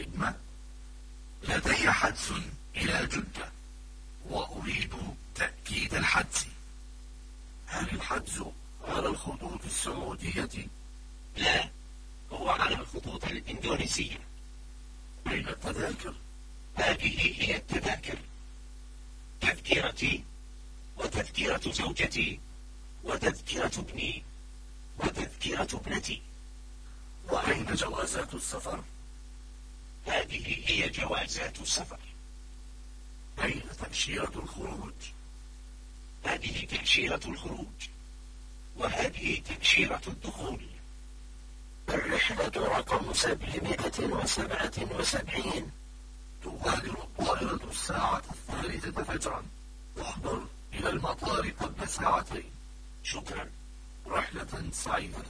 الخدمة لدي حدس إلى جدة وأريد تأكيد الحدس هل الحدس على الخطوط السعودية؟ لا هو على الخطوط الإندونيسية أين التذاكر؟ هذه هي التذاكر تذكرتي وتذكرة زوجتي وتذكرة ابني وتذكرة ابنتي وأين جوازات السفر؟ هذه هي جوازات السفر أين تأشيرة الخروج؟ هذه تأشيرة الخروج وهذه تأشيرة الدخول. الرحلة رقم سبعمائة وسبعة وسبعين تغادر الطائرة الساعة الثالثة فجرا. واحضر إلى المطار قبل ساعتين شكرا. رحلة سعيدة.